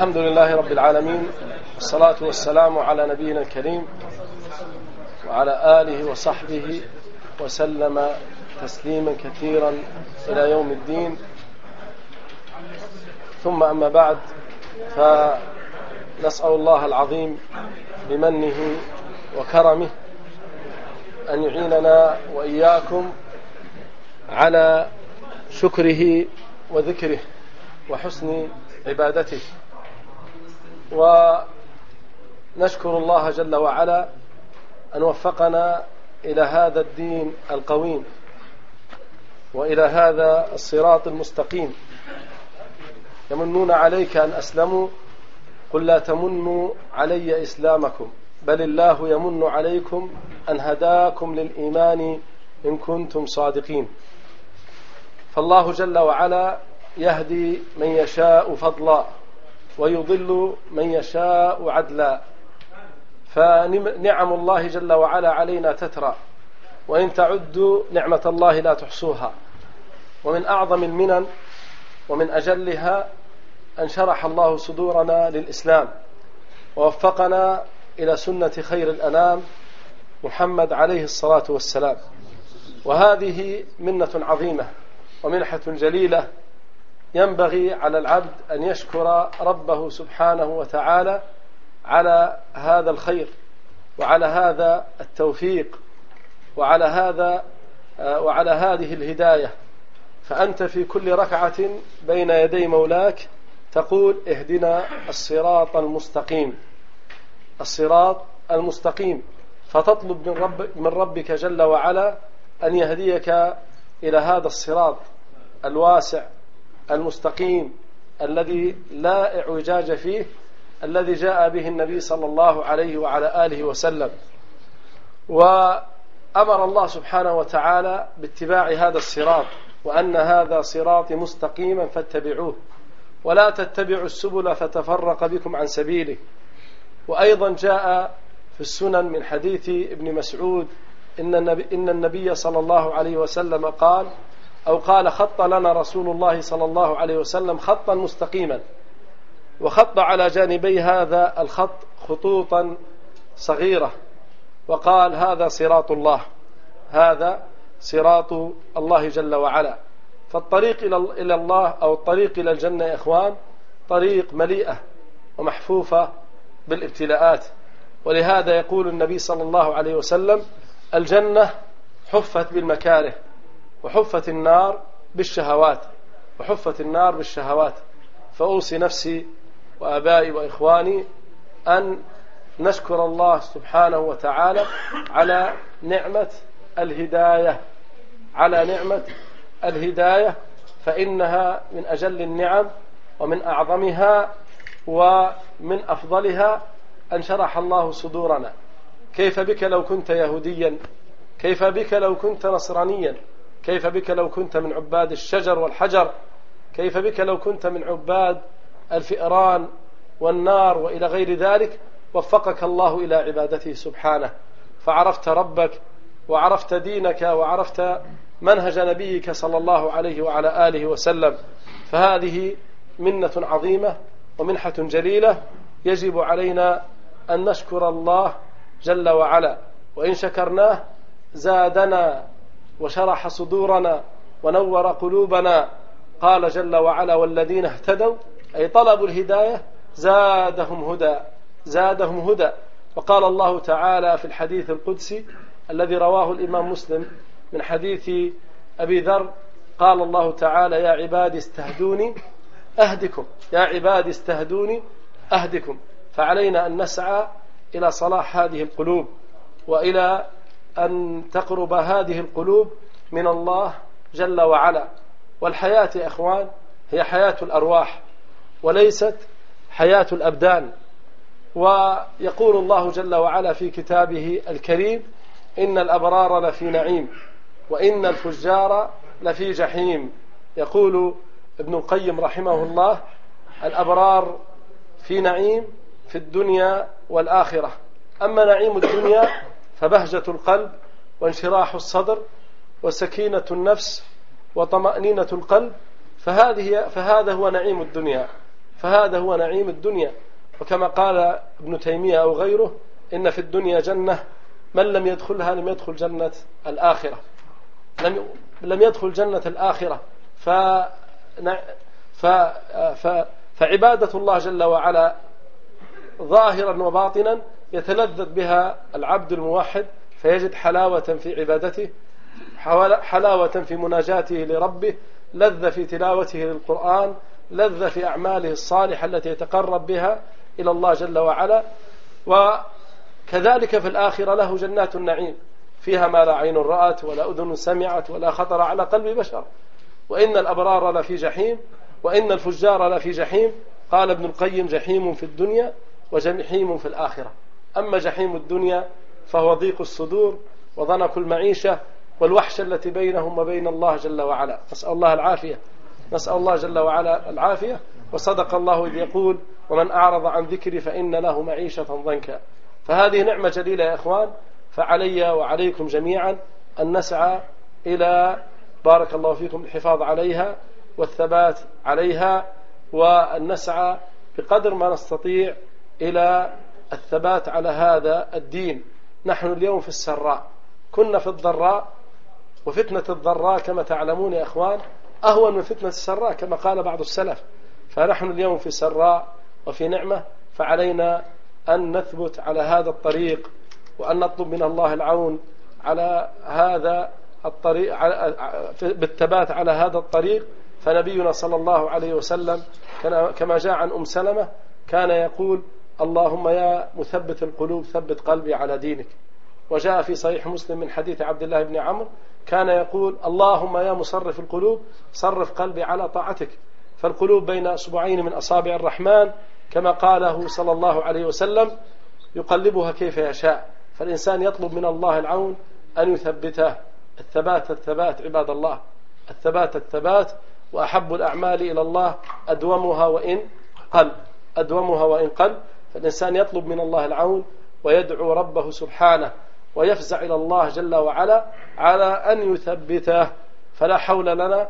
الحمد لله رب العالمين والصلاة والسلام على نبينا الكريم وعلى آله وصحبه وسلم تسليما كثيرا إلى يوم الدين. ثم أما بعد فنسأل الله العظيم بمنه وكرمه أن يعيننا وإياكم على شكره وذكره وحسن عبادته. ونشكر الله جل وعلا أن وفقنا إلى هذا الدين القويم وإلى هذا الصراط المستقيم. يمنون عليك أن أسلموا قل لا تمنوا علي إسلامكم بل الله يمن عليكم أن هداكم للإيمان إن كنتم صادقين. فالله جل وعلا يهدي من يشاء فضلا. ويضل من يشاء عدلا. فنعم الله جل وعلا علينا تترى وإن تعدوا نعمة الله لا تحصوها. ومن أعظم المنن ومن أجلها أن شرح الله صدورنا للإسلام. ووفقنا إلى سنة خير الأنام محمد عليه الصلاة والسلام. وهذه منة عظيمة ومنحة جليلة ينبغي على العبد أن يشكر ربه سبحانه وتعالى على هذا الخير وعلى هذا التوفيق وعلى هذا وعلى هذه الهداية. فأنت في كل ركعة بين يدي مولاك تقول اهدنا الصراط المستقيم الصراط المستقيم. فتطلب من, رب من ربك جل وعلا أن يهديك إلى هذا الصراط الواسع المستقيم الذي لا اعوجاج فيه الذي جاء به النبي صلى الله عليه وعلى آله وسلم. وأمر الله سبحانه وتعالى باتباع هذا الصراط وأن هذا صراط مستقيما فاتبعوه. ولا تتبعوا السبل فتفرق بكم عن سبيله. وأيضا جاء في السنن من حديث ابن مسعود إن النبي, إن النبي صلى الله عليه وسلم قال أو قال خط لنا رسول الله صلى الله عليه وسلم خطا مستقيما وخط على جانبي هذا الخط خطوطا صغيرة وقال هذا صراط الله هذا صراط الله جل وعلا. فالطريق إلى الله أو الطريق إلى الجنة يا إخوان طريق مليئة ومحفوفة بالابتلاءات. ولهذا يقول النبي صلى الله عليه وسلم الجنة حفت بالمكاره. وحفت النار بالشهوات وحفت النار بالشهوات. فأوصي نفسي وأبائي وإخواني أن نشكر الله سبحانه وتعالى على نعمة الهداية. على نعمة الهداية فإنها من أجل النعم ومن أعظمها ومن أفضلها أن شرح الله صدورنا. كيف بك لو كنت يهوديا؟ كيف بك لو كنت نصرانيا؟ كيف بك لو كنت من عباد الشجر والحجر؟ كيف بك لو كنت من عباد الفئران والنار وإلى غير ذلك؟ وفقك الله إلى عبادته سبحانه. فعرفت ربك وعرفت دينك وعرفت منهج نبيك صلى الله عليه وعلى آله وسلم. فهذه منة عظيمة ومنحة جليلة يجب علينا أن نشكر الله جل وعلا. وإن شكرناه زادنا وشرح صدورنا ونور قلوبنا. قال جل وعلا والذين اهتدوا أي طلبوا الهداية زادهم هدى زادهم هدى. وقال الله تعالى في الحديث القدسي الذي رواه الإمام مسلم من حديث أبي ذر قال الله تعالى يا عبادي استهدوني أهدكم يا عبادي استهدوني أهدكم فعلينا أن نسعى إلى صلاح هذه القلوب وإلى أن تقرب هذه القلوب من الله جل وعلا. والحياة يا إخوان هي حياة الأرواح وليست حياة الأبدان. ويقول الله جل وعلا في كتابه الكريم إن الأبرار لفي نعيم وإن الفجار لفي جحيم. يقول ابن القيم رحمه الله الأبرار في نعيم في الدنيا والآخرة. أما نعيم الدنيا فبهجة القلب وانشراح الصدر وسكينة النفس وطمأنينة القلب فهذه فهذا هو نعيم الدنيا فهذا هو نعيم الدنيا. وكما قال ابن تيمية أو غيره إن في الدنيا جنة من لم يدخلها لم يدخل جنة الآخرة. لم لم يدخل جنة الآخرة. ف ف ف فعبادة الله جل وعلا ظاهرا وباطنا يتلذذ بها العبد الموحد فيجد حلاوة في عبادته حلاوة في مناجاته لربه لذة في تلاوته للقرآن لذة في أعماله الصالحة التي يتقرب بها إلى الله جل وعلا. وكذلك في الآخرة له جنات النعيم فيها ما لا عين رأت ولا أذن سمعت ولا خطر على قلب بشر. وإن الأبرار لفي جحيم وإن الفجار لفي جحيم. قال ابن القيم جحيم في الدنيا وجحيم في الآخرة. أما جحيم الدنيا فهو ضيق الصدور وضنك المعيشة والوحشة التي بينهم وبين الله جل وعلا. نسأل الله العافية. نسأل الله جل وعلا العافية. وصدق الله إذ يقول ومن أعرض عن ذكري فإن له معيشة ضنكا. فهذه نعمة جليلة يا إخوان. فعلي وعليكم جميعا أن نسعى إلى بارك الله فيكم الحفاظ عليها والثبات عليها وأن نسعى بقدر ما نستطيع إلى الثبات على هذا الدين. نحن اليوم في السراء. كنا في الضراء وفتنة الضراء كما تعلمون يا أخوان أهون من فتنة السراء كما قال بعض السلف. فنحن اليوم في سراء وفي نعمة. فعلينا أن نثبت على هذا الطريق وأن نطلب من الله العون على هذا الطريق بالثبات على هذا الطريق. فنبينا صلى الله عليه وسلم كما جاء عن أم سلمة كان يقول اللهم يا مثبت القلوب ثبت قلبي على دينك. وجاء في صحيح مسلم من حديث عبد الله بن عمرو كان يقول اللهم يا مصرف القلوب صرف قلبي على طاعتك. فالقلوب بين أصبعين من أصابع الرحمن كما قاله صلى الله عليه وسلم يقلبها كيف يشاء. فالإنسان يطلب من الله العون أن يثبته. الثبات الثبات عباد الله. الثبات الثبات. وأحب الأعمال إلى الله أدومها وإن قل أدومها وإن قل فالإنسان يطلب من الله العون ويدعو ربه سبحانه ويفزع إلى الله جل وعلا على أن يثبته فلا حول لنا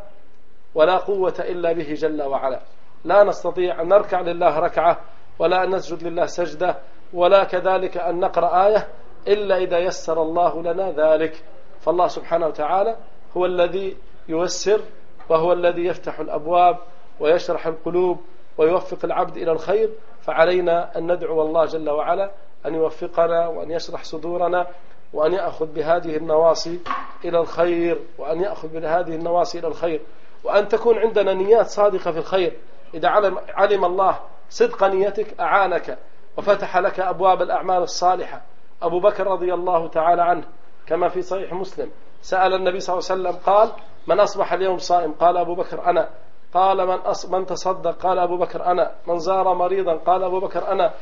ولا قوة إلا به جل وعلا. لا نستطيع أن نركع لله ركعة ولا أن نسجد لله سجدة ولا كذلك أن نقرأ آية إلا إذا يسر الله لنا ذلك. فالله سبحانه وتعالى هو الذي ييسر وهو الذي يفتح الأبواب ويشرح القلوب ويوفق العبد إلى الخير فعلينا أن ندعو الله جل وعلا أن يوفقنا وأن يشرح صدورنا وأن يأخذ بهذه النواصي إلى الخير وأن يأخذ بهذه النواصي إلى الخير وأن تكون عندنا نيات صادقة في الخير. إذا علم, علم الله صدق نيتك أعانك وفتح لك أبواب الأعمال الصالحة. أبو بكر رضي الله تعالى عنه كما في صحيح مسلم سأل النبي صلى الله عليه وسلم قال من أصبح اليوم صائم؟ قال أبو بكر أنا. قال من أص... من تصدق؟ قال أبو بكر أنا. من زار مريضا؟ قال أبو بكر أنا.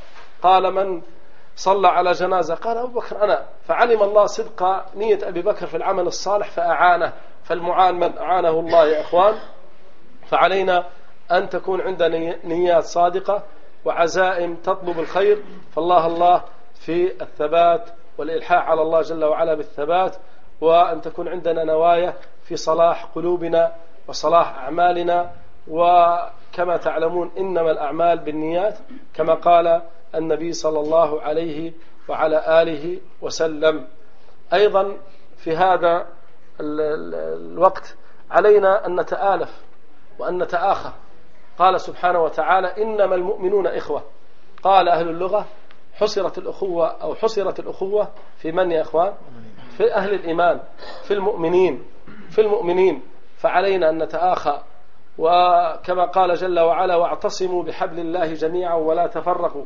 قال من صلى على جنازة؟ قال أبو بكر أنا. فعلم الله صدق نية أبي بكر في العمل الصالح فأعانه. فالمعان من أعانه الله يا أخوان. فعلينا أن تكون عندنا نيات صادقة وعزائم تطلب الخير. فالله الله في الثبات والإلحاح على الله جل وعلا بالثبات وأن تكون عندنا نوايا في صلاح قلوبنا وصلاح أعمالنا وكما تعلمون إنما الأعمال بالنيات كما قال النبي صلى الله عليه وعلى آله وسلم. أيضا في هذا الوقت علينا أن نتآلف وأن نتآخى قال سبحانه وتعالى إنما المؤمنون إخوة. قال أهل اللغة حصرت الأخوة أو حصرت الأخوة في من يا إخوان؟ في أهل الإيمان في المؤمنين في المؤمنين. فعلينا أن نتآخى. وكما قال جل وعلا واعتصموا بحبل الله جميعا ولا تفرقوا.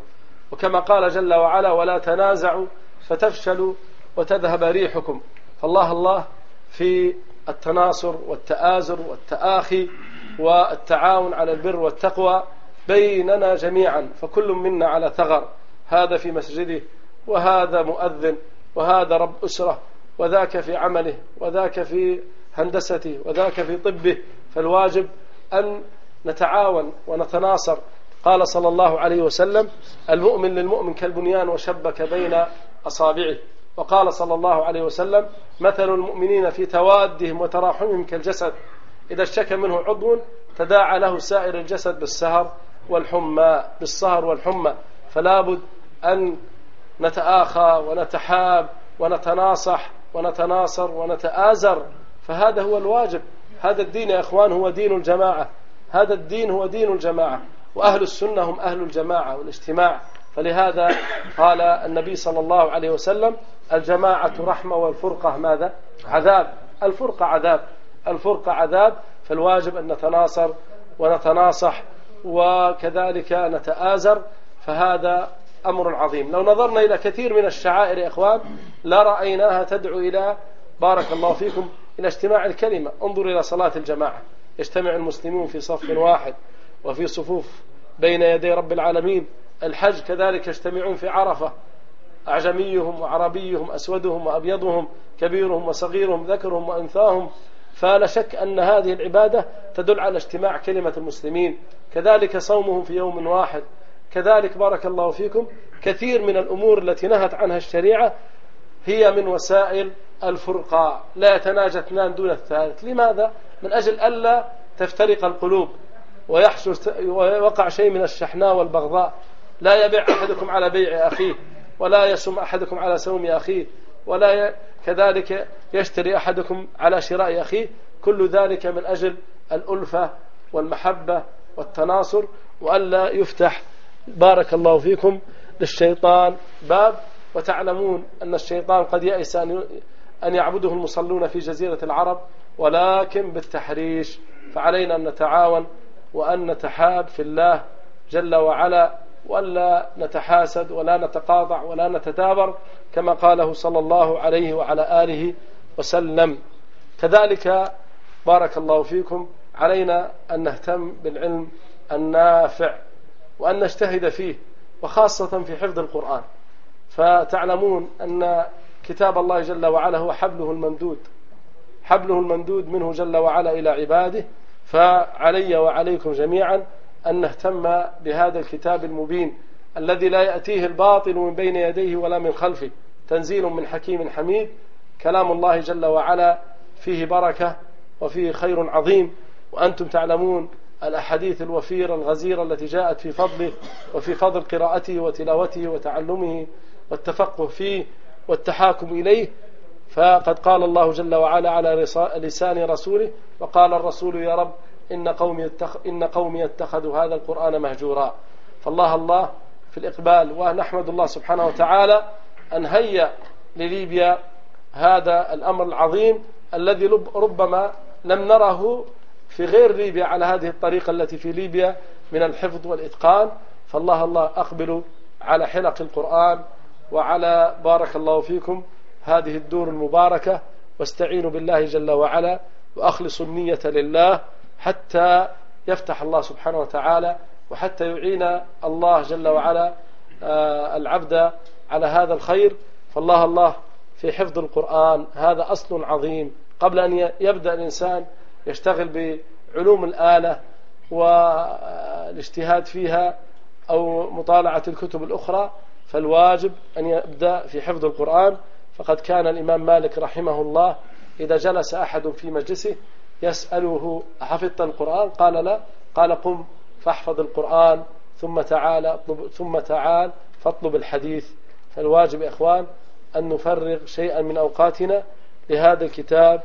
وكما قال جل وعلا ولا تنازعوا فتفشلوا وتذهب ريحكم. فالله الله في التناصر والتآزر والتآخي والتعاون على البر والتقوى بيننا جميعا فكل منا على ثغر. هذا في مسجده وهذا مؤذن وهذا رب أسرة وذاك في عمله وذاك في هندسته وذاك في طبه فالواجب أن نتعاون ونتناصر. قال صلى الله عليه وسلم المؤمن للمؤمن كالبنيان وشبك بين أصابعه. وقال صلى الله عليه وسلم مثل المؤمنين في توادهم وتراحمهم كالجسد إذا اشتكى منه عضو تداعى له سائر الجسد بالسهر والحمى بالسهر والحمى. فلا بد أن نتآخى ونتحاب ونتناصح ونتناصر ونتآزر فهذا هو الواجب. هذا الدين يا إخوان هو دين الجماعة. هذا الدين هو دين الجماعة. وأهل السنة هم أهل الجماعة والاجتماع. فلهذا قال النبي صلى الله عليه وسلم الجماعة رحمة والفرقة ماذا؟ عذاب. الفرقة عذاب. الفرقة عذاب. فالواجب أن نتناصر ونتناصح وكذلك نتآزر. فهذا أمر عظيم. لو نظرنا إلى كثير من الشعائر يا إخوان لا رأيناها تدعو إلى بارك الله فيكم. إلى اجتماع الكلمة. انظر إلى صلاة الجماعة. يجتمع المسلمون في صف واحد وفي صفوف بين يدي رب العالمين. الحج كذلك يجتمعون في عرفة. أعجميهم وعربيهم أسودهم وأبيضهم كبيرهم وصغيرهم ذكرهم وأنثاهم. فلا شك أن هذه العبادة تدل على اجتماع كلمة المسلمين. كذلك صومهم في يوم واحد. كذلك بارك الله فيكم. كثير من الأمور التي نهت عنها الشريعة هي من وسائل الفرقة لا يتناجى اثنان دون الثالث. لماذا؟ من أجل ألا تفترق القلوب ويحصل ويوقع شيء من الشحناء والبغضاء. لا يبيع أحدكم على بيع أخيه ولا يسم أحدكم على سوم أخيه ولا ي... كذلك يشتري أحدكم على شراء أخيه. كل ذلك من أجل الألفة والمحبة والتناصر. وألا يفتح بارك الله فيكم للشيطان باب. وتعلمون أن الشيطان قد يأس أن يعبده المصلون في جزيرة العرب ولكن بالتحريش فعلينا أن نتعاون وأن نتحاب في الله جل وعلا وألا نتحاسد ولا نتقاطع ولا نتدابر كما قاله صلى الله عليه وعلى آله وسلم. كذلك بارك الله فيكم علينا أن نهتم بالعلم النافع وأن نجتهد فيه وخاصة في حفظ القرآن. فتعلمون أن كتاب الله جل وعلا هو حبله الممدود. حبله الممدود منه جل وعلا إلى عباده. فعلي وعليكم جميعا أن نهتم بهذا الكتاب المبين الذي لا يأتيه الباطل من بين يديه ولا من خلفه. تنزيل من حكيم حميد. كلام الله جل وعلا فيه بركة وفيه خير عظيم. وأنتم تعلمون الأحاديث الوفيرة الغزيرة التي جاءت في فضله وفي فضل قراءته وتلاوته وتعلمه والتفقه فيه. والتحاكم إليه فقد قال الله جل وعلا على لسان رسوله وقال الرسول يا رب إن قومي, إن قومي اتخذوا هذا القرآن مهجورا. فالله الله في الإقبال ونحمد الله سبحانه وتعالى أن هيأ لليبيا هذا الأمر العظيم الذي ربما لم نره في غير ليبيا على هذه الطريقة التي في ليبيا من الحفظ والإتقان. فالله الله أقبلوا على حلق القرآن وعلى بارك الله فيكم هذه الدور المباركة واستعينوا بالله جل وعلا وأخلصوا النية لله حتى يفتح الله سبحانه وتعالى وحتى يعين الله جل وعلا آه، العبد على هذا الخير. فالله الله في حفظ القرآن هذا أصل عظيم. قبل أن يبدأ الإنسان يشتغل بعلوم الآلة والاجتهاد فيها أو مطالعة الكتب الأخرى فالواجب أن يبدأ في حفظ القرآن. فقد كان الإمام مالك رحمه الله إذا جلس أحد في مجلسه يسأله أحفظت القرآن؟ قال لا. قال قم فاحفظ القرآن ثم تعال اطلب ثم تعال فاطلب الحديث. فالواجب يا إخوان أن نفرغ شيئا من أوقاتنا لهذا الكتاب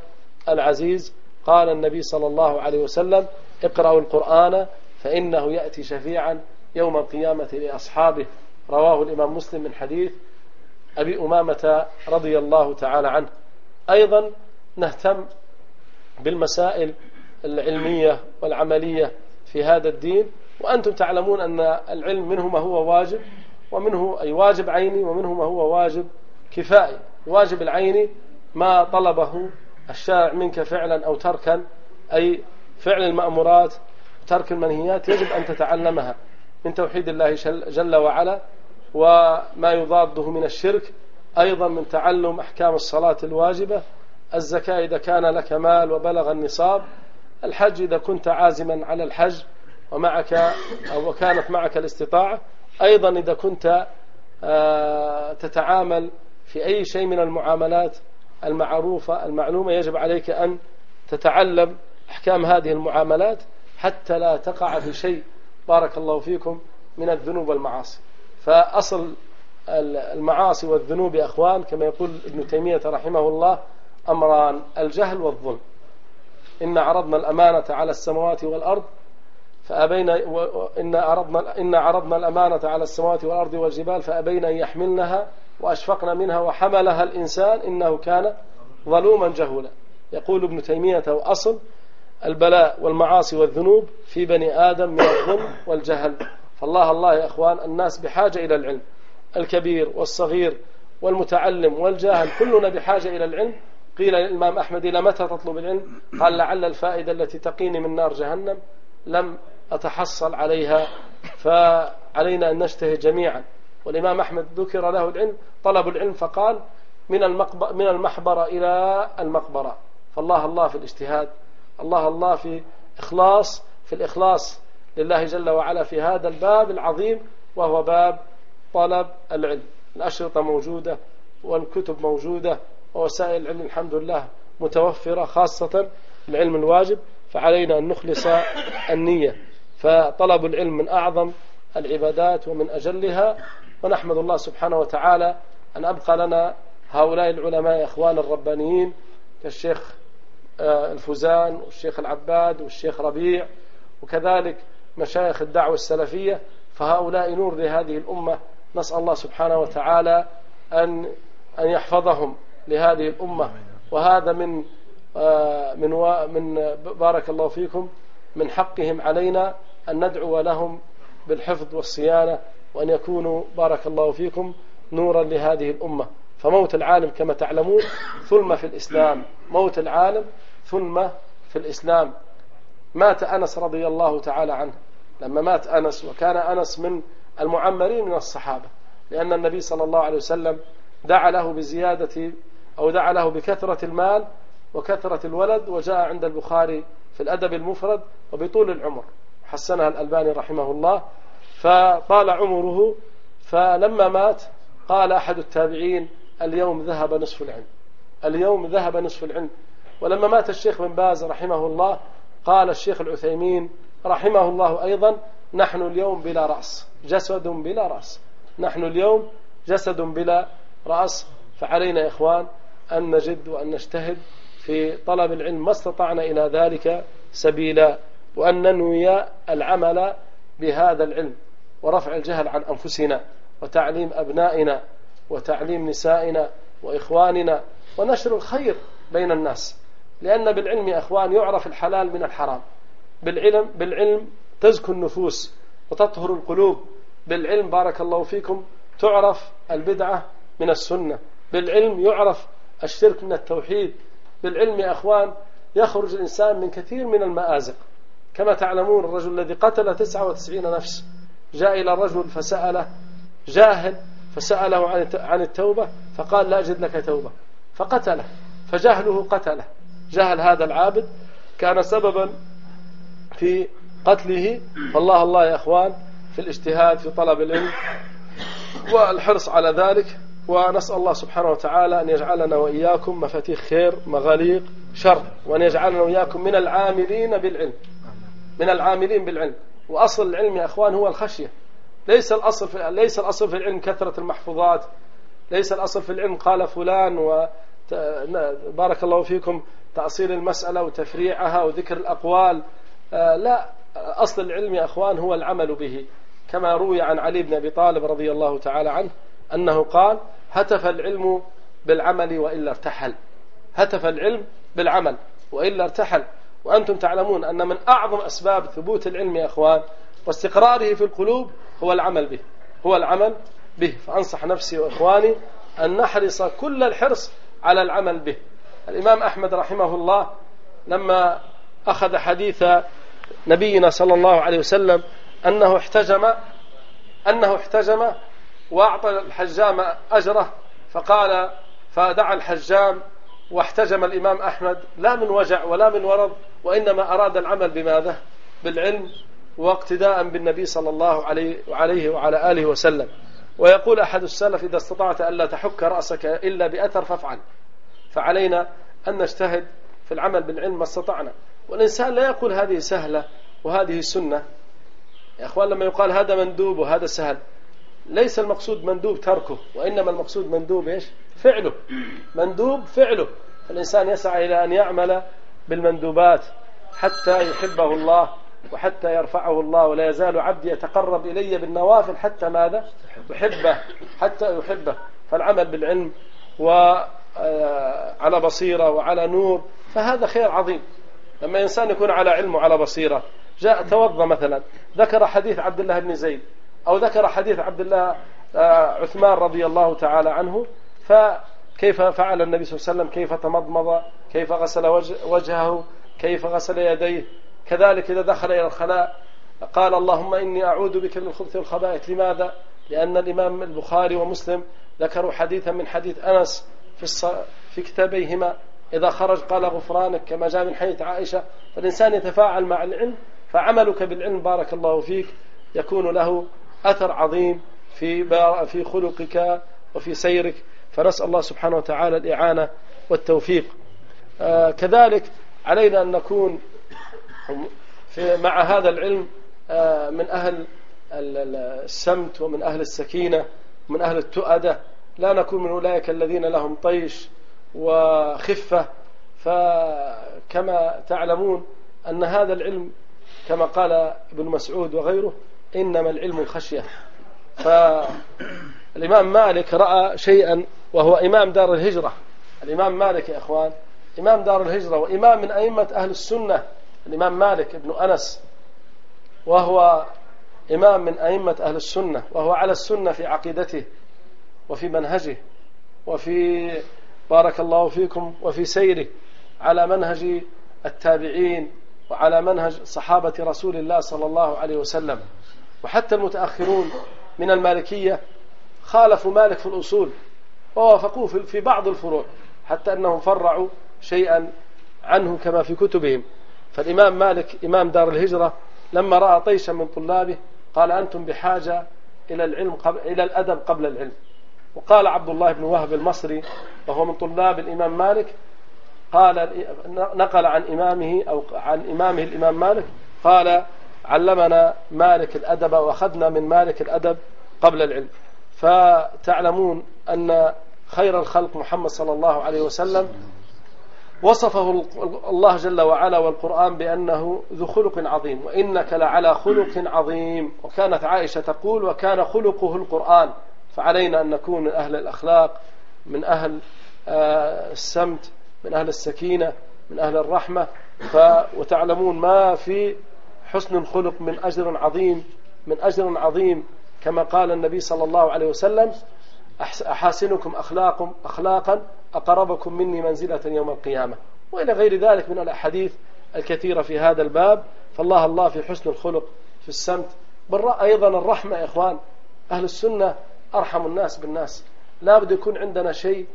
العزيز. قال النبي صلى الله عليه وسلم اقرأوا القرآن فإنه يأتي شفيعا يوم القيامة لأصحابه رواه الإمام مسلم من حديث أبي أمامة رضي الله تعالى عنه. أيضا نهتم بالمسائل العلمية والعملية في هذا الدين وأنتم تعلمون أن العلم منه ما هو واجب ومنه أي واجب عيني ومنه ما هو واجب كفائي. واجب العيني ما طلبه الشارع منك فعلا أو تركا أي فعل المأمورات ترك المنهيات يجب أن تتعلمها من توحيد الله جل وعلا. وما يضاده من الشرك. أيضا من تعلم أحكام الصلاة الواجبة. الزكاة إذا كان لك مال وبلغ النصاب. الحج إذا كنت عازما على الحج ومعك أو وكانت معك الاستطاعة. أيضا إذا كنت آه، تتعامل في أي شيء من المعاملات المعروفة المعلومة يجب عليك أن تتعلم أحكام هذه المعاملات حتى لا تقع في شيء. بارك الله فيكم من الذنوب والمعاصي. فأصل المعاصي والذنوب يا أخوان كما يقول ابن تيمية رحمه الله أمران الجهل والظلم. إن عرضنا الأمانة على السماوات والأرض فأبين إن عرضنا, إن عرضنا الأمانة على السماوات والأرض والجبال فأبين أن يحملنها وأشفقنا منها وحملها الإنسان إنه كان ظلوما جهولا. يقول ابن تيمية وأصل البلاء والمعاصي والذنوب في بني آدم من الظلم والجهل. فالله الله يا أخوان الناس بحاجة إلى العلم. الكبير والصغير والمتعلم والجاهل كلنا بحاجة إلى العلم. قيل للإمام أحمد إلى متى تطلب العلم؟ قال لعل الفائدة التي تقيني من نار جهنم لم أتحصل عليها فعلينا أن نجتهد جميعا. والإمام أحمد ذكر له العلم طلب العلم فقال من من المحبرة إلى المقبرة. فالله الله في الاجتهاد الله الله في إخلاص في الإخلاص لله جل وعلا في هذا الباب العظيم وهو باب طلب العلم. الأشرطة موجودة والكتب موجودة ووسائل العلم الحمد لله متوفرة خاصة العلم الواجب فعلينا أن نخلص النية. فطلب العلم من أعظم العبادات ومن أجلها ونحمد الله سبحانه وتعالى أن أبقى لنا هؤلاء العلماء إخوان الربانيين كالشيخ آه، الفوزان والشيخ العباد والشيخ ربيع وكذلك مشايخ الدعوة السلفية فهؤلاء نور لهذه الأمة. نسأل الله سبحانه وتعالى أن أن يحفظهم لهذه الأمة. وهذا من آه، من من بارك الله فيكم من حقهم علينا أن ندعو لهم بالحفظ والصيانة وأن يكونوا بارك الله فيكم نورا لهذه الأمة. فموت العالم كما تعلمون ثلمة في الإسلام. موت العالم ثلمة في الإسلام. مات أنس رضي الله تعالى عنه. لما مات أنس وكان أنس من المعمرين من الصحابة لأن النبي صلى الله عليه وسلم دعا له بزيادة أو دعا له بكثرة المال وكثرة الولد وجاء عند البخاري في الأدب المفرد وبطول العمر. حسنها الألباني رحمه الله. فطال عمره فلما مات قال أحد التابعين اليوم ذهب نصف العلم. اليوم ذهب نصف العلم. ولما مات الشيخ بن باز رحمه الله قال الشيخ العثيمين رحمه الله أيضا نحن اليوم بلا رأس. جسد بلا رأس. نحن اليوم جسد بلا رأس. فعلينا يا إخوان أن نجد وأن نجتهد في طلب العلم ما استطعنا إلى ذلك سبيلا وأن ننوي العمل بهذا العلم ورفع الجهل عن أنفسنا وتعليم أبنائنا وتعليم نسائنا وإخواننا ونشر الخير بين الناس. لأن بالعلم يا أخوان يعرف الحلال من الحرام. بالعلم بالعلم تزكو النفوس وتطهر القلوب. بالعلم بارك الله فيكم تعرف البدعة من السنة. بالعلم يعرف الشرك من التوحيد. بالعلم يا أخوان يخرج الإنسان من كثير من المآزق. كما تعلمون الرجل الذي قتل 99 نفس. جاء إلى الرجل فسأله جاهل فسأله عن التوبة فقال لا أجد لك توبة. فقتله فجهله قتله. جهل هذا العابد كان سببا في قتله. فالله الله يا أخوان في الاجتهاد في طلب العلم والحرص على ذلك. ونسأل الله سبحانه وتعالى أن يجعلنا وإياكم مفاتيح خير مغاليق شر. وأن يجعلنا وإياكم من العاملين بالعلم. من العاملين بالعلم. وأصل العلم يا أخوان هو الخشية. ليس الأصل في ليس الأصل في العلم كثرة المحفوظات. ليس الأصل في العلم قال فلان و بارك الله فيكم تأصيل المسألة وتفريعها وذكر الأقوال. لا أصل العلم يا أخوان هو العمل به. كما روي عن علي بن أبي طالب رضي الله تعالى عنه أنه قال هتف العلم بالعمل وإلا ارتحل. هتف العلم بالعمل وإلا ارتحل. وأنتم تعلمون أن من أعظم أسباب ثبوت العلم يا أخوان واستقراره في القلوب هو العمل به هو العمل به. فأنصح نفسي وإخواني أن نحرص كل الحرص على العمل به. الإمام أحمد رحمه الله لما أخذ حديث نبينا صلى الله عليه وسلم أنه احتجم أنه احتجم وأعطى الحجام أجره فقال فدعا الحجام واحتجم الإمام أحمد لا من وجع ولا من ورض وإنما أراد العمل بماذا؟ بالعلم واقتداء بالنبي صلى الله عليه وعلى آله وسلم. ويقول أحد السلف إذا استطعت ألا تحك رأسك إلا بأثر فافعل. فعلينا أن نجتهد في العمل بالعلم ما استطعنا. والإنسان لا يقول هذه سهلة وهذه سنة. يا أخوان لما يقال هذا مندوب وهذا سهل ليس المقصود مندوب تركه وإنما المقصود مندوب إيش؟ فعله. مندوب فعله. الإنسان يسعى إلى أن يعمل بالمندوبات حتى يحبه الله وحتى يرفعه الله ولا يزال عبدي يتقرب إلي بالنوافل حتى ماذا؟ يحبه حتى يحبه فالعمل بالعلم وعلى آه، بصيرة وعلى نور فهذا خير عظيم. لما إنسان يكون على علم وعلى بصيرة جاء توضى مثلا ذكر حديث عبد الله بن زيد أو ذكر حديث عبد الله آه، عثمان رضي الله تعالى عنه فكيف فعل النبي صلى الله عليه وسلم؟ كيف تمضمض؟ كيف غسل وجهه؟ كيف غسل يديه؟ كذلك إذا دخل إلى الخلاء قال اللهم إني أعوذ بك من الخبث والخبائث لماذا؟ لأن الإمام البخاري ومسلم ذكروا حديثا من حديث أنس في. في كتابيهما. إذا خرج قال غفرانك كما جاء من حديث عائشة فالإنسان يتفاعل مع العلم فعملك بالعلم بارك الله فيك يكون له أثر عظيم في في خلقك وفي سيرك. فنسأل الله سبحانه وتعالى الإعانة والتوفيق. آه كذلك علينا أن نكون في مع هذا العلم آه من أهل السمت ومن أهل السكينة ومن أهل التؤدة. لا نكون من أولئك الذين لهم طيش وخفة. فكما تعلمون أن هذا العلم كما قال ابن مسعود وغيره إنما العلم الخشية فالإمام مالك رأى شيئا وهو إمام دار الهجرة. الإمام مالك يا إخوان إمام دار الهجرة وإمام من أئمة أهل السنة الإمام مالك ابن أنس وهو إمام من أئمة أهل السنة وهو على السنة في عقيدته وفي منهجه وفي بارك الله فيكم وفي سيره على منهج التابعين وعلى منهج صحابة رسول الله صلى الله عليه وسلم. وحتى المتأخرون من المالكية خالفوا مالك في الأصول ووافقوه في بعض الفروع حتى أنهم فرعوا شيئا عنه كما في كتبهم. فالإمام مالك إمام دار الهجرة لما رأى طيشا من طلابه قال أنتم بحاجة إلى العلم قبل إلى الأدب قبل العلم. وقال عبد الله بن وهب المصري وهو من طلاب الإمام مالك قال نقل عن إمامه أو عن إمامه الإمام مالك قال علمنا مالك الأدب وأخذنا من مالك الأدب قبل العلم. فتعلمون أن خير الخلق محمد صلى الله عليه وسلم وصفه الله جل وعلا والقرآن بأنه ذو خلق عظيم وإنك لعلى خلق عظيم. وكانت عائشة تقول وكان خلقه القرآن. فعلينا أن نكون من أهل الأخلاق من أهل آه، السمت من أهل السكينة من أهل الرحمة. ف وتعلمون ما في حسن الخلق من أجر عظيم من أجر عظيم. كما قال النبي صلى الله عليه وسلم أحاسنكم أخلاقا أخلاقا أقربكم مني منزلة يوم القيامة. وإلى غير ذلك من الأحاديث الكثيرة في هذا الباب. فالله الله في حسن الخلق في السمت. بل أيضا الرحمة يا إخوان أهل السنة أرحم الناس بالناس. لا بد يكون عندنا شيء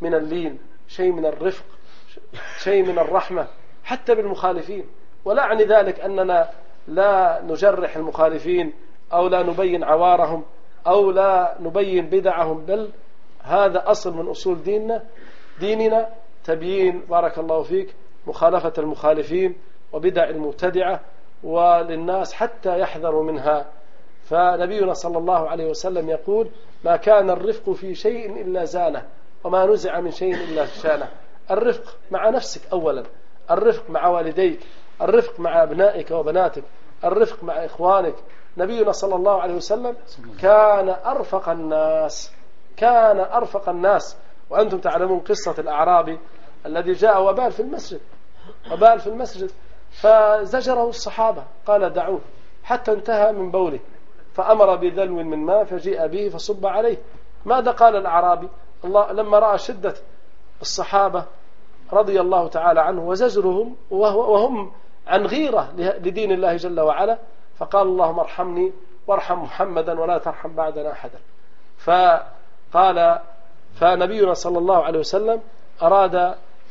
من اللين شيء من الرفق شيء من الرحمة حتى بالمخالفين. ولا أعني ذلك أننا لا نجرح المخالفين أو لا نبين عوارهم أو لا نبين بدعهم بل هذا أصل من أصول ديننا ديننا تبيين بارك الله فيك مخالفة المخالفين وبدع المبتدعة وللناس حتى يحذروا منها. فنبينا صلى الله عليه وسلم يقول ما كان الرفق في شيء إلا زانه وما نزع من شيء إلا شانه. الرفق مع نفسك أولا الرفق مع والديك الرفق مع أبنائك وبناتك الرفق مع إخوانك. نبينا صلى الله عليه وسلم كان أرفق الناس كان أرفق الناس. وأنتم تعلمون قصة الأعرابي الذي جاء وبال في المسجد وبال في المسجد فزجره الصحابة قال دعوه حتى انتهى من بوله. فأمر بدلو من ماء فجيء به فصب عليه. ماذا قال الأعرابي؟ الله لما رأى شدة الصحابة رضي الله تعالى عنه وزجرهم وهم عن غيرة لدين الله جل وعلا فقال اللهم ارحمني وارحم محمدا ولا ترحم بعدنا أحدا. فقال فنبينا صلى الله عليه وسلم أراد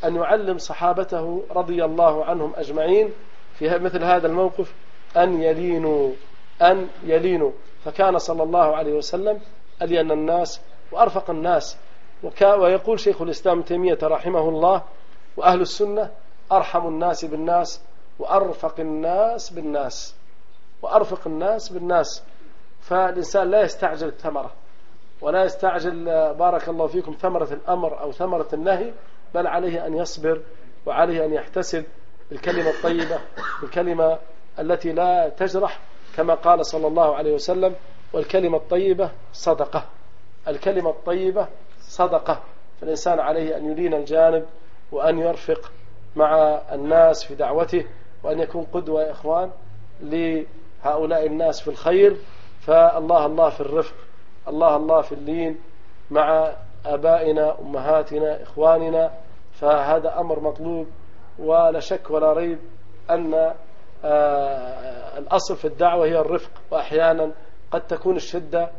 أن يعلم صحابته رضي الله عنهم أجمعين في مثل هذا الموقف أن يلينوا أن يلينوا. فكان صلى الله عليه وسلم ألين الناس وأرفق الناس. ويقول شيخ الإسلام تيمية رحمه الله وأهل السنة أرحم الناس بالناس وأرفق الناس بالناس وأرفق الناس بالناس. فالإنسان لا يستعجل الثمرة ولا يستعجل بارك الله فيكم ثمرة الأمر أو ثمرة النهي بل عليه أن يصبر وعليه أن يحتسب الكلمة الطيبة الكلمة التي لا تجرح كما قال صلى الله عليه وسلم والكلمة الطيبة صدقة. الكلمة الطيبة صدقة. فالإنسان عليه أن يلين الجانب وأن يرفق مع الناس في دعوته وأن يكون قدوة يا إخوان لهؤلاء الناس في الخير. فالله الله في الرفق الله الله في اللين مع آبائنا أمهاتنا إخواننا. فهذا أمر مطلوب ولا شك ولا ريب أن الأصل في الدعوة هي الرفق وأحيانا قد تكون الشدة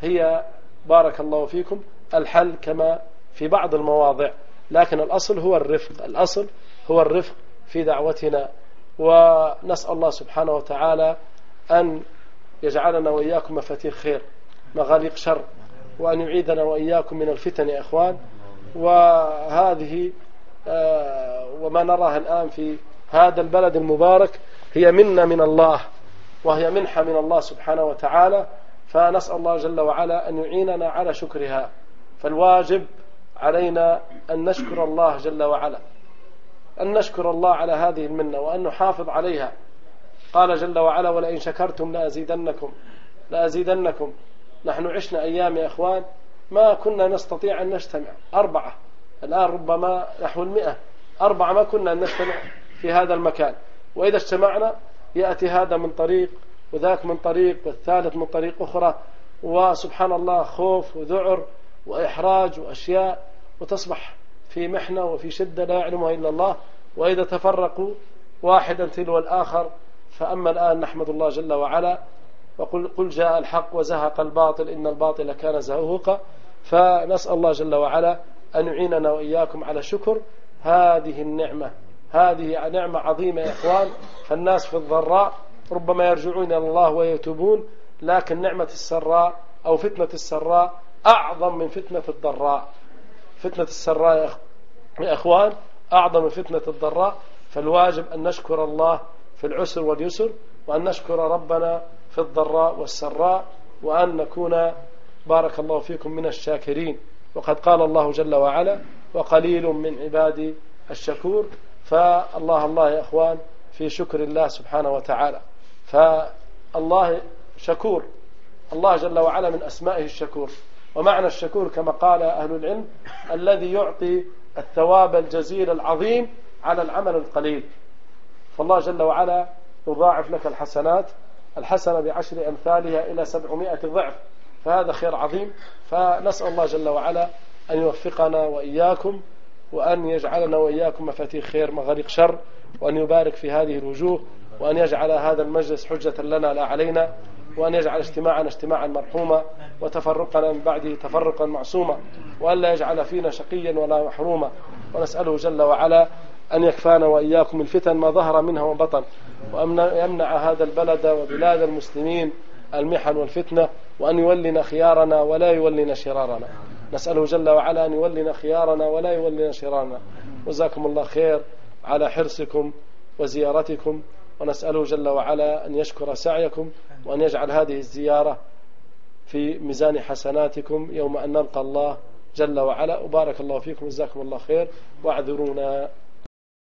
هي بارك الله فيكم الحل كما في بعض المواضع لكن الأصل هو الرفق الأصل هو الرفق في دعوتنا. ونسأل الله سبحانه وتعالى أن يجعلنا وإياكم مفاتيح خير مغاليق شر وأن يعيدنا وإياكم من الفتن يا إخوان. وهذه آه، وما نراه الآن في هذا البلد المبارك هي منة من الله وهي منحة من الله سبحانه وتعالى فنسأل الله جل وعلا أن يعيننا على شكرها. فالواجب علينا أن نشكر الله جل وعلا أن نشكر الله على هذه المنة وأن نحافظ عليها. قال جل وعلا ولئن شكرتم لأزيدنكم لأزيدنكم. نحن عشنا أيام يا إخوان ما كنا نستطيع أن نجتمع. أربعة الآن ربما نحو المئة. أربعة ما كنا نجتمع في هذا المكان. وإذا اجتمعنا يأتي هذا من طريق وذاك من طريق والثالث من طريق أخرى. وسبحان الله خوف وذعر وإحراج وأشياء وتصبح في محنة وفي شدة لا يعلمها إلا الله. وإذا تفرقوا واحدا تلو الآخر فأما الآن نحمد الله جل وعلا وقل قل جاء الحق وزهق الباطل إن الباطل كان زهوقا. فنسأل الله جل وعلا أن يعيننا وإياكم على شكر. هذه النعمة. هذه نعمة عظيمة يا إخوان. فالناس في الضراء ربما يرجعون إلى الله ويتوبون لكن نعمة السراء أو فتنة السراء أعظم من فتنة الضراء. فتنة السراء يا إخوان أعظم من فتنة الضراء. فالواجب أن نشكر الله في العسر واليسر وأن نشكر ربنا في الضراء والسراء وأن نكون بارك الله فيكم من الشاكرين. وقد قال الله جل وعلا وقليل من عبادي الشكور فالله الله يا أخوان في شكر الله سبحانه وتعالى. فالله شكور. الله جل وعلا من أسمائه الشكور. ومعنى الشكور كما قال أهل العلم الذي يعطي الثواب الجزيل العظيم على العمل القليل. فالله جل وعلا يضاعف لك الحسنات الحسنة بعشر أمثالها إلى سبعمائة ضعف. فهذا خير عظيم. فنسأل الله جل وعلا أن يوفقنا وإياكم وأن يجعلنا وإياكم مفاتيح خير مغاليق شر وأن يبارك في هذه الوجوه وأن يجعل هذا المجلس حجة لنا لا علينا وأن يجعل اجتماعنا اجتماعا مرحوما وتفرقنا من بعده تفرقا معصوما وأن لا يجعل فينا شقيا ولا محروما. ونسأله جل وعلا أن يكفانا وإياكم الفتن ما ظهر منها وبطن وأن يمنع هذا البلد وبلاد المسلمين المحن والفتنة وأن يولنا خيارنا ولا يولنا شرارنا. نسأله جل وعلا أن يولنا خيارنا ولا يولنا شرارنا. وجزاكم الله خير على حرصكم وزيارتكم. ونسأله جل وعلا أن يشكر سعيكم وأن يجعل هذه الزيارة في ميزان حسناتكم يوم أن نلقى الله جل وعلا. وبارك الله فيكم. وجزاكم الله خير. واعذرونا.